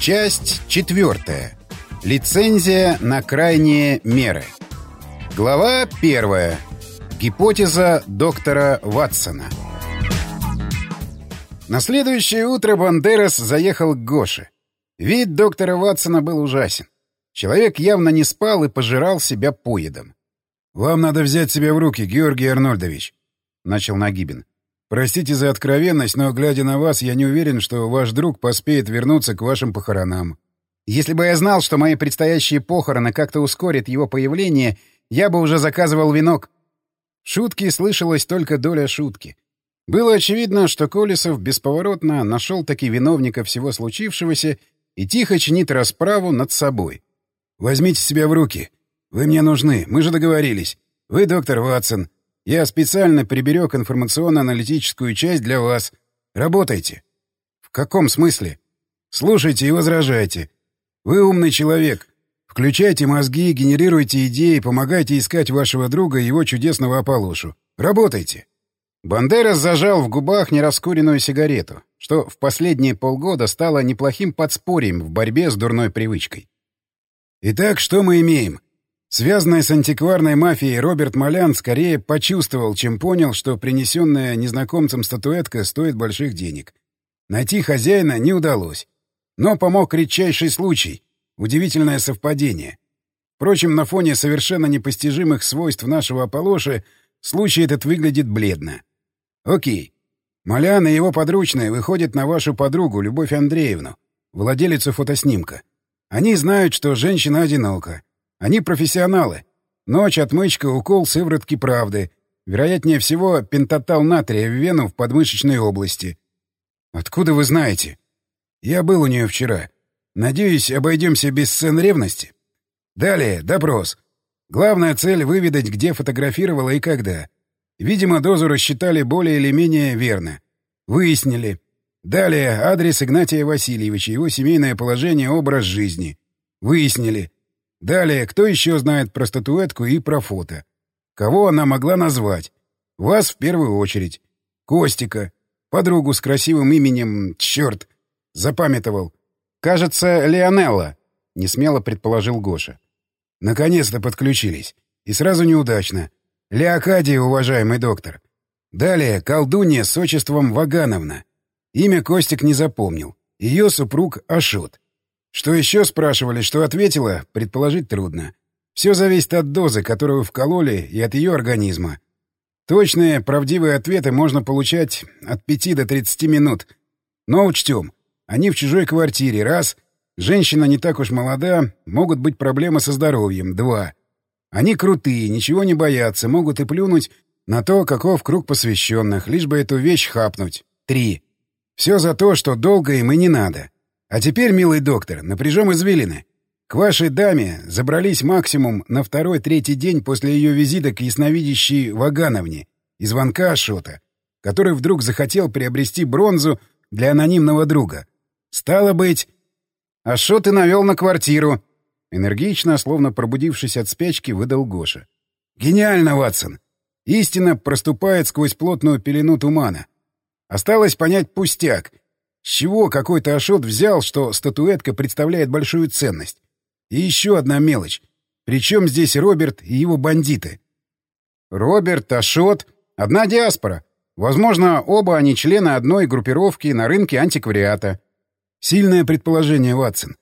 Часть четвертая. Лицензия на крайние меры. Глава первая. Гипотеза доктора Ватсона. На следующее утро Бандерас заехал к Гоше. Вид доктора Ватсона был ужасен. Человек явно не спал и пожирал себя поедом. «Вам надо взять себя в руки, Георгий Арнольдович», — начал Нагибин. «Простите за откровенность, но, глядя на вас, я не уверен, что ваш друг поспеет вернуться к вашим похоронам». «Если бы я знал, что мои предстоящие похороны как-то ускорят его появление, я бы уже заказывал венок». Шутки слышалась только доля шутки. Было очевидно, что Колесов бесповоротно нашел таки виновника всего случившегося и тихо чинит расправу над собой. «Возьмите себя в руки. Вы мне нужны. Мы же договорились. Вы доктор Ватсон. Я специально приберег информационно-аналитическую часть для вас. Работайте». «В каком смысле?» «Слушайте и возражайте. Вы умный человек. Включайте мозги, генерируйте идеи, помогайте искать вашего друга и его чудесного Аполлошу. Работайте!» Бандерас зажал в губах нераскуренную сигарету, что в последние полгода стало неплохим подспорьем в борьбе с дурной привычкой. «Итак, что мы имеем?» Связанный с антикварной мафией Роберт Малян скорее почувствовал, чем понял, что принесенная незнакомцем статуэтка стоит больших денег. Найти хозяина не удалось. Но помог редчайший случай. Удивительное совпадение. Впрочем, на фоне совершенно непостижимых свойств нашего Аполлоши случай этот выглядит бледно. Окей. Малян и его подручные выходят на вашу подругу, Любовь Андреевну, владелицу фотоснимка. Они знают, что женщина одинока. Они профессионалы. Ночь, отмычка, укол сыворотки правды. Вероятнее всего, пентатал натрия в вену в подмышечной области. Откуда вы знаете? Я был у нее вчера. Надеюсь, обойдемся без сцен ревности. Далее, допрос. Главная цель — выведать, где фотографировала и когда. Видимо, дозу рассчитали более или менее верно. Выяснили. Далее, адрес Игнатия Васильевича, его семейное положение, образ жизни. Выяснили. Далее, кто еще знает про статуэтку и про фото? Кого она могла назвать? Вас в первую очередь. Костика. Подругу с красивым именем... Черт! Запамятовал. Кажется, Леонелла, — несмело предположил Гоша. Наконец-то подключились. И сразу неудачно. Леокадия, уважаемый доктор. Далее, колдунья с отчеством Вагановна. Имя Костик не запомнил. Ее супруг Ашот. Что еще спрашивали, что ответила, предположить трудно. Все зависит от дозы, которую вкололи, и от ее организма. Точные, правдивые ответы можно получать от 5 до 30 минут. Но учтем, они в чужой квартире, раз. Женщина не так уж молода, могут быть проблемы со здоровьем, два. Они крутые, ничего не боятся, могут и плюнуть на то, каков круг посвященных, лишь бы эту вещь хапнуть. Три. Все за то, что долго им и не надо. А теперь, милый доктор, напряжем извилины. К вашей даме забрались максимум на второй-третий день после ее визита к ясновидящей Вагановне и звонка Ашота, который вдруг захотел приобрести бронзу для анонимного друга. Стало быть... Ашот и навел на квартиру. Энергично, словно пробудившись от спячки, выдал Гоша. Гениально, Ватсон! Истина проступает сквозь плотную пелену тумана. Осталось понять пустяк — с чего какой-то Ашот взял, что статуэтка представляет большую ценность? И еще одна мелочь. Причем здесь Роберт и его бандиты? Роберт, Ашот — одна диаспора. Возможно, оба они члены одной группировки на рынке антиквариата. Сильное предположение, Ватсон.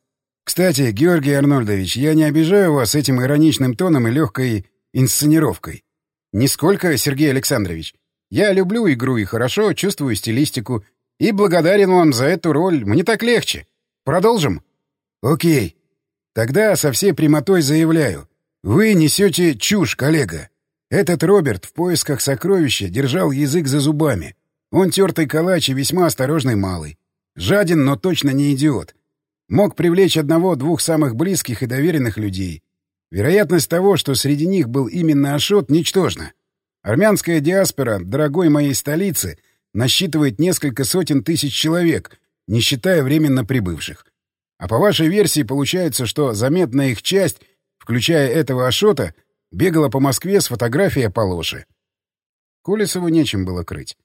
Кстати, Георгий Арнольдович, я не обижаю вас этим ироничным тоном и легкой инсценировкой. Нисколько, Сергей Александрович. Я люблю игру и хорошо чувствую стилистику — и благодарен вам за эту роль. Мне так легче. Продолжим? Окей. Тогда со всей прямотой заявляю. Вы несете чушь, коллега. Этот Роберт в поисках сокровища держал язык за зубами. Он тертый калач и весьма осторожный малый. Жаден, но точно не идиот. Мог привлечь одного-двух самых близких и доверенных людей. Вероятность того, что среди них был именно Ашот, ничтожна. Армянская диаспора дорогой моей столицы насчитывает несколько сотен тысяч человек, не считая временно прибывших. А по вашей версии получается, что заметная их часть, включая этого Ашота, бегала по Москве с фотографией Аполлоши. Колесову нечем было крыть.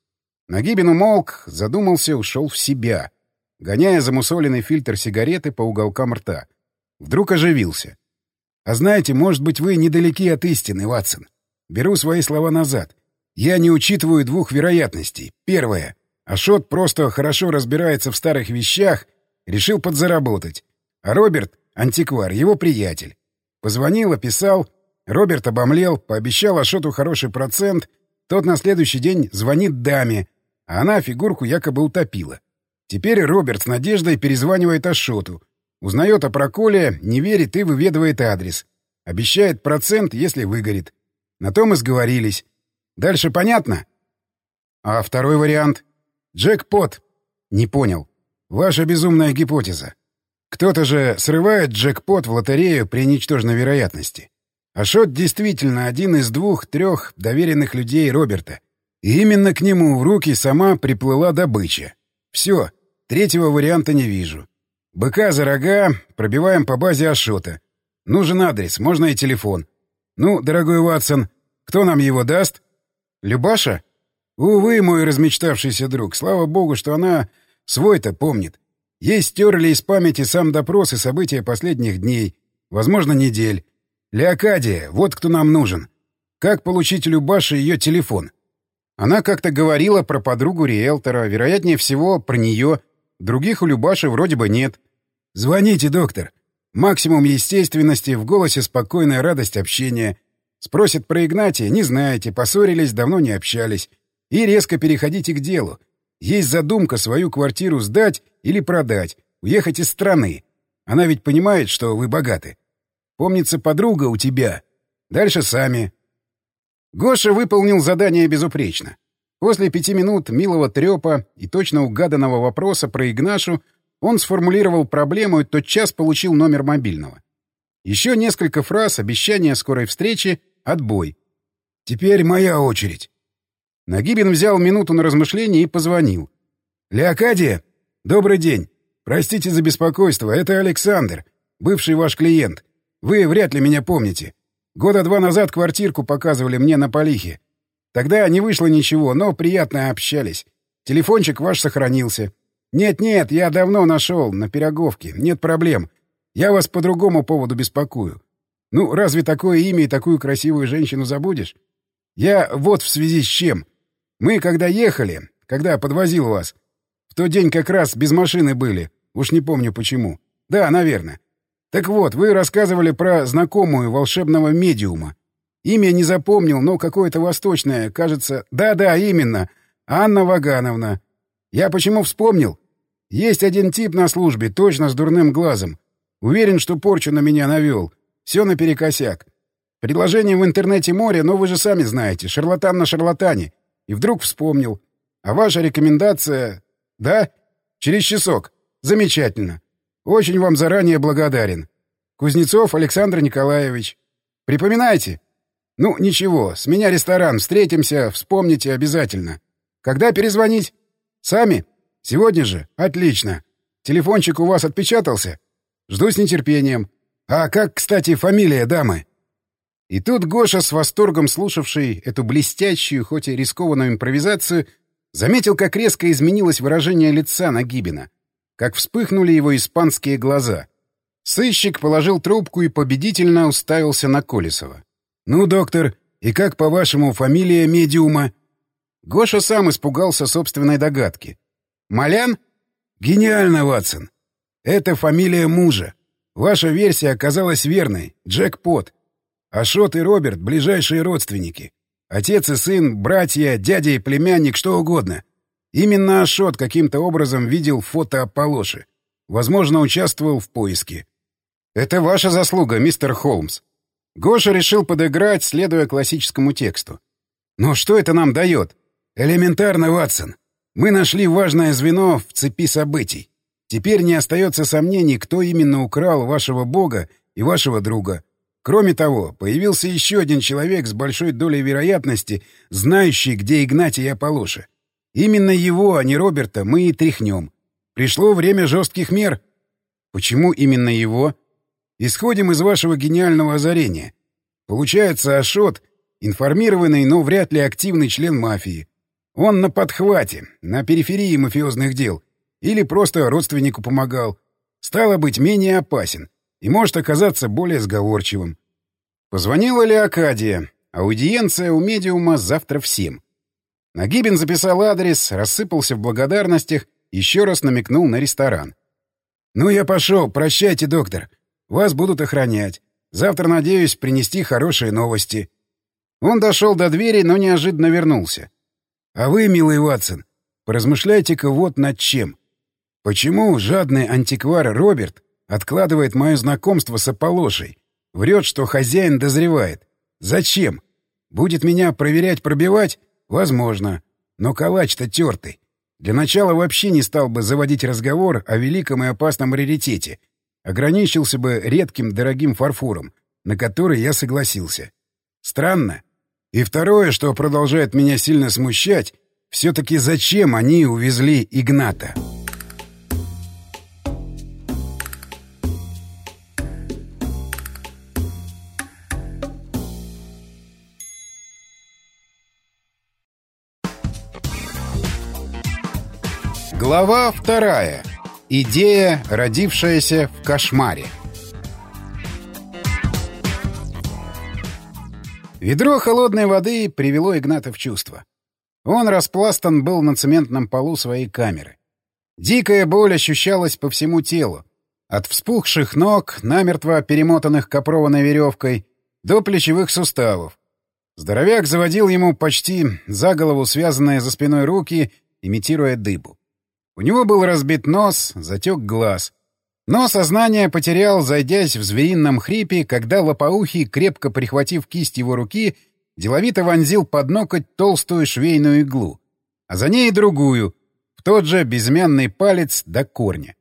Нагибин умолк, задумался, ушел в себя. гоняя замусоленный фильтр сигареты по уголкам рта. Вдруг оживился. «А знаете, может быть, вы недалеки от истины, Ватсон. Беру свои слова назад. Я не учитываю двух вероятностей. Первое. Ашот просто хорошо разбирается в старых вещах, решил подзаработать. А Роберт — антиквар, его приятель. Позвонил, описал. Роберт обомлел, пообещал Ашоту хороший процент. Тот на следующий день звонит даме, а она фигурку якобы утопила. Теперь Роберт с надеждой перезванивает Ашоту. Узнает о проколе, не верит и выведывает адрес. Обещает процент, если выгорит. На том и сговорились. Дальше понятно? А второй вариант? Джекпот. Не понял. Ваша безумная гипотеза. Кто-то же срывает джекпот в лотерею при ничтожной вероятности. Ашот действительно один из двух-трех доверенных людей Роберта. И именно к нему в руки сама приплыла добыча. Все, третьего варианта не вижу. Быка за рога, пробиваем по базе Ашота. Нужен адрес, можно и телефон. Ну, дорогой Ватсон, кто нам его даст? Любаша? Увы, мой размечтавшийся друг, слава богу, что она свой-то помнит. Ей стерли из памяти сам допрос и события последних дней, возможно, недель. Леокадия, вот кто нам нужен. Как получить у Любаши ее телефон? Она как-то говорила про подругу риэлтора, вероятнее всего, про нее. Других у Любаши вроде бы нет. Звоните, доктор. Максимум естественности, в голосе спокойная радость общения. Спросит про Игнатия, не знаете, поссорились, давно не общались. И резко переходите к делу. Есть задумка свою квартиру сдать или продать, уехать из страны. Она ведь понимает, что вы богаты. Помнится, подруга у тебя. Дальше сами. Гоша выполнил задание безупречно. После пяти минут милого трёпа и точно угаданного вопроса про Игнашу он сформулировал проблему и тотчас получил номер мобильного. Еще несколько фраз, обещания скорой встречи — Отбой. Теперь моя очередь. Нагибин взял минуту на размышление и позвонил. «Леокадия? Добрый день. Простите за беспокойство. Это Александр, бывший ваш клиент. Вы вряд ли меня помните. Года два назад квартирку показывали мне на Полихе. Тогда не вышло ничего, но приятно общались. Телефончик ваш сохранился. Нет-нет, я давно нашел, на Пироговке. Нет проблем. Я вас по другому поводу беспокою. Ну, разве такое имя и такую красивую женщину забудешь? Я вот в связи с чем. Мы, когда ехали, когда подвозил вас, в тот день как раз без машины были. Уж не помню почему. Да, наверное. Так вот, вы рассказывали про знакомую волшебного медиума. Имя не запомнил, но какое-то восточное, кажется... Да-да, именно. Анна Вагановна. Я почему вспомнил? Есть один тип на службе, точно с дурным глазом. Уверен, что порчу на меня навел. Все наперекосяк. Предложение в интернете море, но вы же сами знаете. Шарлатан на шарлатане. И вдруг вспомнил. А ваша рекомендация... Да? Через часок. Замечательно. Очень вам заранее благодарен. Кузнецов Александр Николаевич. Припоминайте? Ну, ничего, с меня ресторан. Встретимся, вспомните обязательно. Когда перезвонить? Сами? Сегодня же? Отлично. Телефончик у вас отпечатался? Жду с нетерпением. «А как, кстати, фамилия дамы?» И тут Гоша, с восторгом слушавший эту блестящую, хоть и рискованную импровизацию, заметил, как резко изменилось выражение лица Нагибина, как вспыхнули его испанские глаза. Сыщик положил трубку и победительно уставился на Колесова. «Ну, доктор, и как, по-вашему, фамилия медиума?» Гоша сам испугался собственной догадки. «Малян?» «Гениально, Ватсон! Это фамилия мужа. Ваша версия оказалась верной. Джекпот. Ашот и Роберт — ближайшие родственники. Отец и сын, братья, дядя и племянник, что угодно. Именно Ашот каким-то образом видел фото Аполлоши. Возможно, участвовал в поиске. Это ваша заслуга, мистер Холмс. Гоша решил подыграть, следуя классическому тексту. Но что это нам дает? Элементарно, Ватсон. Мы нашли важное звено в цепи событий. Теперь не остается сомнений, кто именно украл вашего бога и вашего друга. Кроме того, появился еще один человек с большой долей вероятности, знающий, где Игнатий и Аполлоша. Именно его, а не Роберта, мы и тряхнем. Пришло время жестких мер. Почему именно его? Исходим из вашего гениального озарения. Получается, Ашот — информированный, но вряд ли активный член мафии. Он на подхвате, на периферии мафиозных дел — Или просто родственнику помогал. Стало быть, менее опасен и может оказаться более сговорчивым. Позвонила ли Акадия? Аудиенция у медиума завтра в семь. Нагибин записал адрес, рассыпался в благодарностях, еще раз намекнул на ресторан. «Ну, я пошел. Прощайте, доктор. Вас будут охранять. Завтра надеюсь принести хорошие новости». Он дошел до двери, но неожиданно вернулся. «А вы, милый Ватсон, поразмышляйте-ка вот над чем. Почему жадный антиквар Роберт откладывает мое знакомство с Аполлошей? Врет, что хозяин дозревает. Зачем? Будет меня проверять-пробивать? Возможно. Но калач-то тертый. Для начала вообще не стал бы заводить разговор о великом и опасном раритете. Ограничился бы редким дорогим фарфором, на который я согласился. Странно. И второе, что продолжает меня сильно смущать, все-таки зачем они увезли Игната? Глава вторая. Идея, родившаяся в кошмаре. Ведро холодной воды привело Игната в чувство. Он распластан был на цементном полу своей камеры. Дикая боль ощущалась по всему телу. От вспухших ног, намертво перемотанных копрованной веревкой, до плечевых суставов. Здоровяк заводил ему почти за голову связанные за спиной руки, имитируя дыбу. У него был разбит нос, затек глаз. Но сознание потерял, зайдясь в зверином хрипе, когда лопоухий, крепко прихватив кисть его руки, деловито вонзил под ноготь толстую швейную иглу, а за ней другую, в тот же безымянный палец до корня.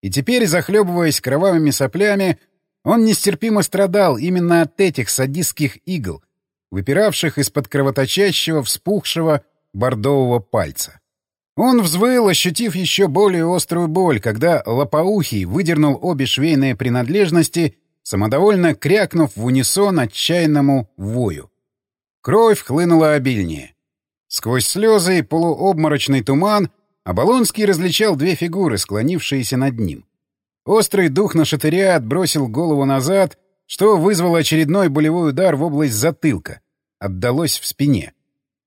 И теперь, захлебываясь кровавыми соплями, он нестерпимо страдал именно от этих садистских игл, выпиравших из-под кровоточащего, вспухшего бордового пальца. Он взвыл, ощутив еще более острую боль, когда лопоухий выдернул обе швейные принадлежности, самодовольно крякнув в унисон отчаянному вою. Кровь хлынула обильнее. Сквозь слезы и полуобморочный туман Оболонский различал две фигуры, склонившиеся над ним. Острый дух на шатыря отбросил голову назад, что вызвало очередной болевой удар в область затылка. Отдалось в спине.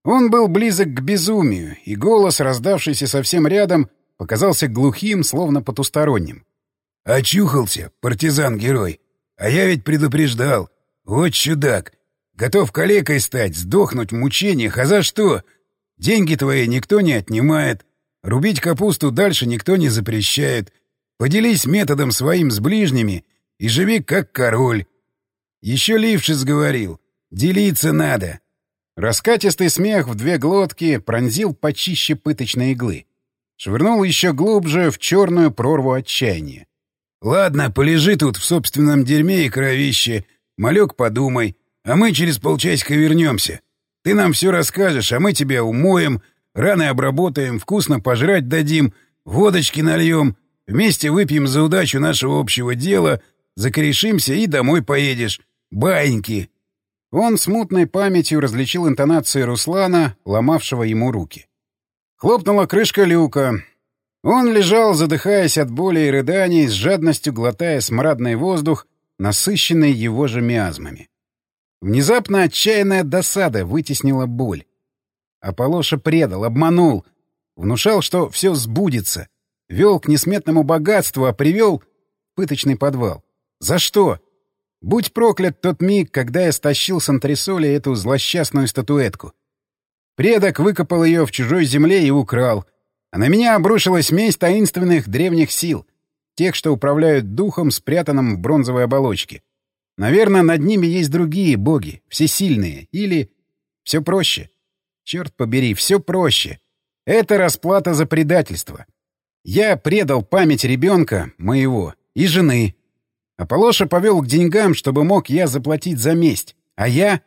Он был близок к безумию, и голос, раздавшийся совсем рядом, показался глухим, словно потусторонним. «Очухался, партизан-герой. А я ведь предупреждал. Вот чудак. Готов калекой стать, сдохнуть в мучениях. А за что? Деньги твои никто не отнимает. Рубить капусту дальше никто не запрещает. Поделись методом своим с ближними и живи как король. Еще Лившиц говорил. Делиться надо. Раскатистый смех в две глотки пронзил почище пыточной иглы. Швырнул еще глубже в черную прорву отчаяния. «Ладно, полежи тут в собственном дерьме и кровище. Малек, подумай. А мы через полчасика вернемся. Ты нам все расскажешь, а мы тебя умоем, раны обработаем, вкусно пожрать дадим, водочки нальем, вместе выпьем за удачу нашего общего дела, закорешимся и домой поедешь. Баиньки!» Он смутной памятью различил интонации Руслана, ломавшего ему руки. Хлопнула крышка люка. Он лежал, задыхаясь от боли и рыданий, с жадностью глотая смрадный воздух, насыщенный его же миазмами. Внезапно отчаянная досада вытеснила боль. Аполоша предал, обманул, внушал, что все сбудется, вел к несметному богатству, а привел в пыточный подвал. За что? Будь проклят тот миг, когда я стащил с антресоли эту злосчастную статуэтку. Предок выкопал ее в чужой земле и украл. А на меня обрушилась месть таинственных древних сил, тех, что управляют духом, спрятанным в бронзовой оболочке. Наверное, над ними есть другие боги, всесильные, или... Все проще. Черт побери, все проще. Это расплата за предательство. Я предал память ребенка, моего, и жены, Аполоша повел к деньгам, чтобы мог я заплатить за месть. А я...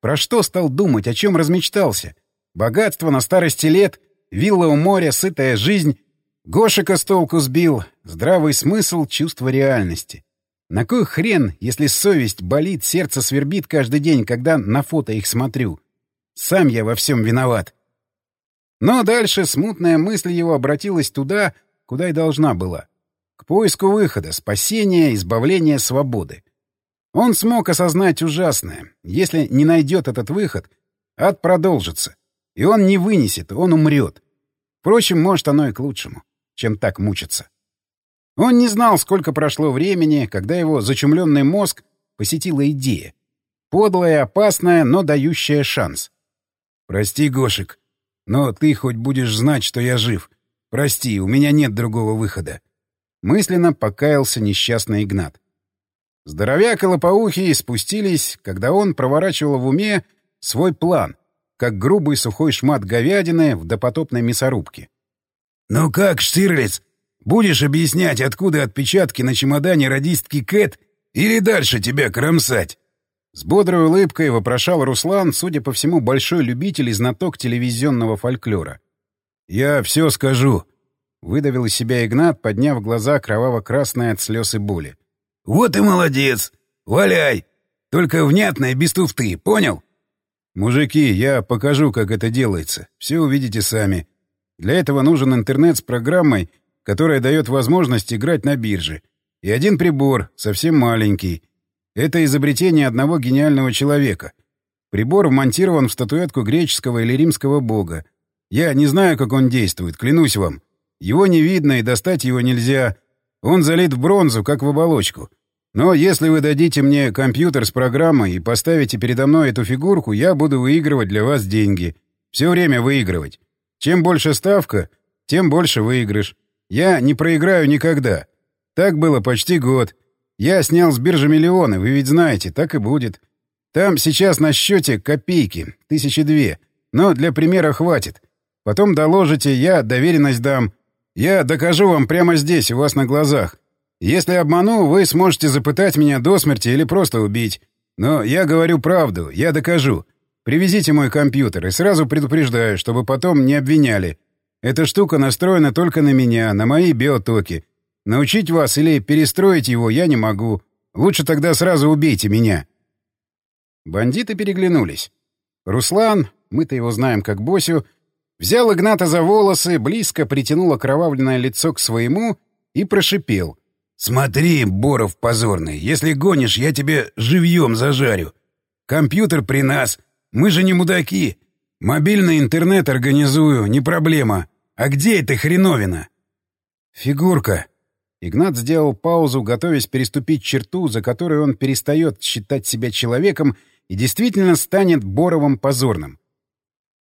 Про что стал думать, о чем размечтался? Богатство на старости лет, вилла у моря, сытая жизнь. Гошика с толку сбил, здравый смысл, чувство реальности. На кой хрен, если совесть болит, сердце свербит каждый день, когда на фото их смотрю? Сам я во всем виноват. Но дальше смутная мысль его обратилась туда, куда и должна была. Поиску выхода, спасения, избавления, свободы. Он смог осознать ужасное. Если не найдет этот выход, ад продолжится. И он не вынесет, он умрет. Впрочем, может, оно и к лучшему, чем так мучиться. Он не знал, сколько прошло времени, когда его зачумленный мозг посетила идея. Подлая, опасная, но дающая шанс. «Прости, Гошек, но ты хоть будешь знать, что я жив. Прости, у меня нет другого выхода». Мысленно покаялся несчастный Игнат. Здоровяк и лопоухий спустились, когда он проворачивал в уме свой план, как грубый сухой шмат говядины в допотопной мясорубке. «Ну как, Штирлиц, будешь объяснять, откуда отпечатки на чемодане радистки Кэт или дальше тебя кромсать?» С бодрой улыбкой вопрошал Руслан, судя по всему, большой любитель и знаток телевизионного фольклора. «Я все скажу», — выдавил из себя Игнат, подняв глаза кроваво-красные от слез и боли. «Вот и молодец! Валяй! Только внятно и без туфты, понял?» «Мужики, я покажу, как это делается. Все увидите сами. Для этого нужен интернет с программой, которая дает возможность играть на бирже. И один прибор, совсем маленький — это изобретение одного гениального человека. Прибор вмонтирован в статуэтку греческого или римского бога. Я не знаю, как он действует, клянусь вам. Его не видно и достать его нельзя. Он залит в бронзу, как в оболочку. Но если вы дадите мне компьютер с программой и поставите передо мной эту фигурку, я буду выигрывать для вас деньги. Все время выигрывать. Чем больше ставка, тем больше выигрыш. Я не проиграю никогда. Так было почти год. Я снял с биржи миллионы, вы ведь знаете, так и будет. Там сейчас на счете копейки, тысячи две. Но для примера хватит. Потом доложите, я доверенность дам. Я докажу вам прямо здесь, у вас на глазах. Если обману, вы сможете запытать меня до смерти или просто убить. Но я говорю правду, я докажу. Привезите мой компьютер и сразу предупреждаю, чтобы потом не обвиняли. Эта штука настроена только на меня, на мои биотоки. Научить вас или перестроить его я не могу. Лучше тогда сразу убейте меня». Бандиты переглянулись. Руслан, мы-то его знаем как Босю, взял Игната за волосы, близко притянул окровавленное лицо к своему и прошипел. «Смотри, Боров позорный, если гонишь, я тебе живьем зажарю. Компьютер при нас, мы же не мудаки. Мобильный интернет организую, не проблема. А где эта хреновина?» «Фигурка», Игнат сделал паузу, готовясь переступить черту, за которой он перестает считать себя человеком и действительно станет Боровым позорным.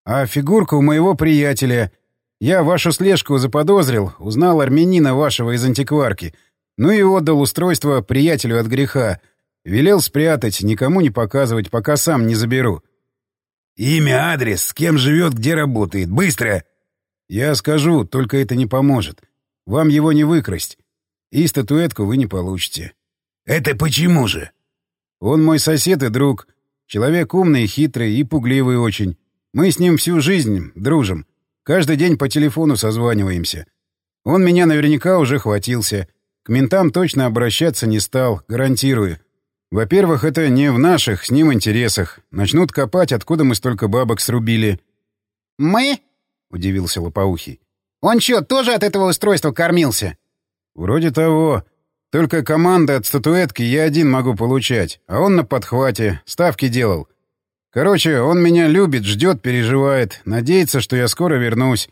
«А фигурка у моего приятеля. Я вашу слежку заподозрил, узнал армянина вашего из антикварки, ну и отдал устройство приятелю от греха. Велел спрятать, никому не показывать, пока сам не заберу». «Имя, адрес, с кем живет, где работает. Быстро!» «Я скажу, только это не поможет. Вам его не выкрасть. И статуэтку вы не получите. Это почему же? Он мой сосед и друг. Человек умный, хитрый и пугливый очень. Мы с ним всю жизнь дружим. Каждый день по телефону созваниваемся. Он меня наверняка уже хватился. К ментам точно обращаться не стал, гарантирую. Во-первых, это не в наших с ним интересах. Начнут копать, откуда мы столько бабок срубили. «Мы?» — удивился Лопоухий. «Он что, тоже от этого устройства кормился?» «Вроде того. Только команды от статуэтки я один могу получать, а он на подхвате, ставки делал. Короче, он меня любит, ждет, переживает, надеется, что я скоро вернусь.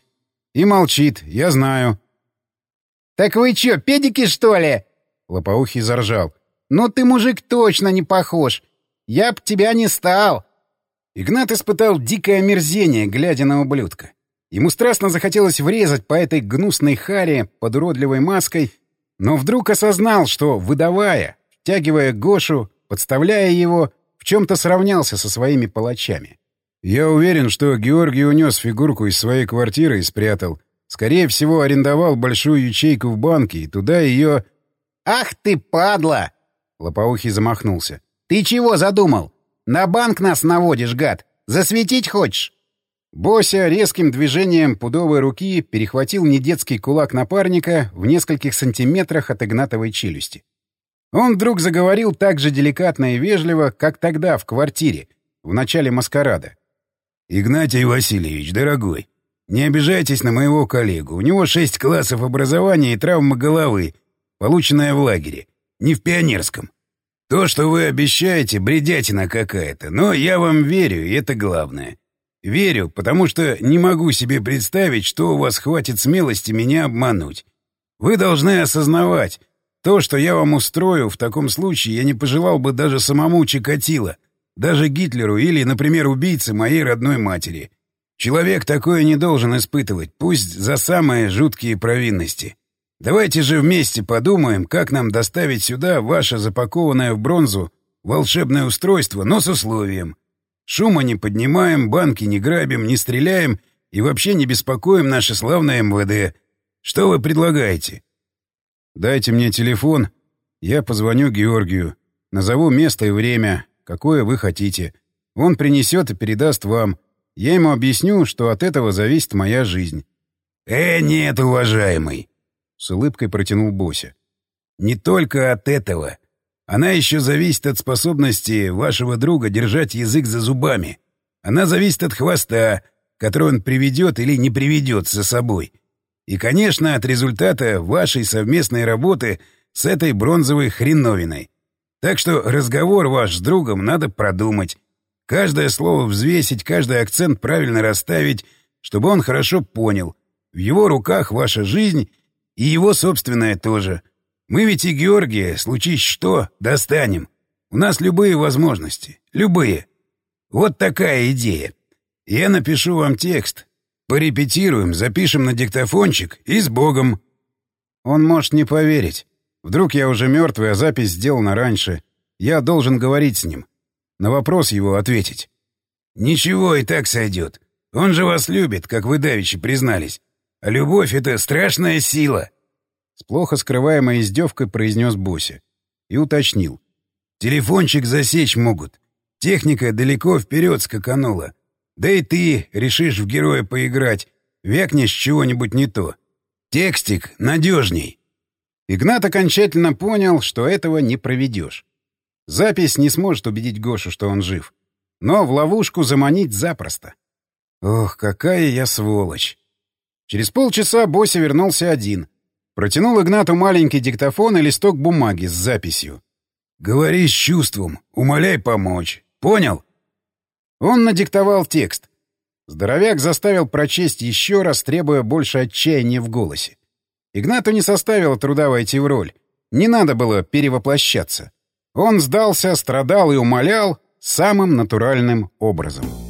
И молчит, я знаю». «Так вы чё, педики, что ли?» Лопоухий заржал. «Ну ты, мужик, точно не похож. Я б тебя не стал». Игнат испытал дикое омерзение, глядя на ублюдка. Ему страстно захотелось врезать по этой гнусной харе под уродливой маской, но вдруг осознал, что, выдавая, втягивая Гошу, подставляя его, чем-то сравнялся со своими палачами. Я уверен, что Георгий унес фигурку из своей квартиры и спрятал. Скорее всего, арендовал большую ячейку в банке, и туда ее... «Ах ты, падла!» Лопоухий замахнулся. «Ты чего задумал? На банк нас наводишь, гад! Засветить хочешь?» Бося резким движением пудовой руки перехватил недетский кулак напарника в нескольких сантиметрах от Игнатовой челюсти. Он вдруг заговорил так же деликатно и вежливо, как тогда в квартире, в начале маскарада. «Игнатий Васильевич, дорогой, Не обижайтесь на моего коллегу. У него шесть классов образования и травма головы, полученная в лагере, не в пионерском. То, что вы обещаете, бредятина какая-то, но я вам верю, и это главное. Верю, потому что не могу себе представить, что у вас хватит смелости меня обмануть. Вы должны осознавать, то, что я вам устрою, в таком случае я не пожелал бы даже самому Чикатило, даже Гитлеру или, например, убийце моей родной матери. Человек такое не должен испытывать, пусть за самые жуткие провинности. Давайте же вместе подумаем, как нам доставить сюда ваше запакованное в бронзу волшебное устройство, но с условием. Шума не поднимаем, банки не грабим, не стреляем и вообще не беспокоим наше славное МВД. Что вы предлагаете? Дайте мне телефон, я позвоню Георгию, назову место и время, какое вы хотите. Он принесет и передаст вам. Я ему объясню, что от этого зависит моя жизнь. — Э, нет, уважаемый! — с улыбкой протянул Бося. — Не только от этого. Она еще зависит от способности вашего друга держать язык за зубами. Она зависит от хвоста, который он приведет или не приведет за собой. И, конечно, от результата вашей совместной работы с этой бронзовой хреновиной. Так что разговор ваш с другом надо продумать. Каждое слово взвесить, каждый акцент правильно расставить, чтобы он хорошо понял. В его руках ваша жизнь и его собственная тоже. Мы ведь и Георгия, случись что, достанем. У нас любые возможности. Любые. Вот такая идея. Я напишу вам текст. Порепетируем, запишем на диктофончик и с Богом. Он может не поверить. Вдруг я уже мертвый, а запись сделана раньше. Я должен говорить с ним. На вопрос его ответить. Ничего, и так сойдет. Он же вас любит, как вы давеча признались. А любовь — это страшная сила. С плохо скрываемой издевкой произнес Бося. И уточнил. Телефончик засечь могут. Техника далеко вперед скаканула. Да и ты решишь в героя поиграть. Вякнешь чего-нибудь не то. Текстик надежней. Игнат окончательно понял, что этого не проведешь. Запись не сможет убедить Гошу, что он жив. Но в ловушку заманить запросто. Ох, какая я сволочь. Через полчаса Бося вернулся один. Протянул Игнату маленький диктофон и листок бумаги с записью. «Говори с чувством, умоляй помочь. Понял?» Он надиктовал текст. Здоровяк заставил прочесть еще раз, требуя больше отчаяния в голосе. Игнату не составило труда войти в роль. Не надо было перевоплощаться. Он сдался, страдал и умолял самым натуральным образом.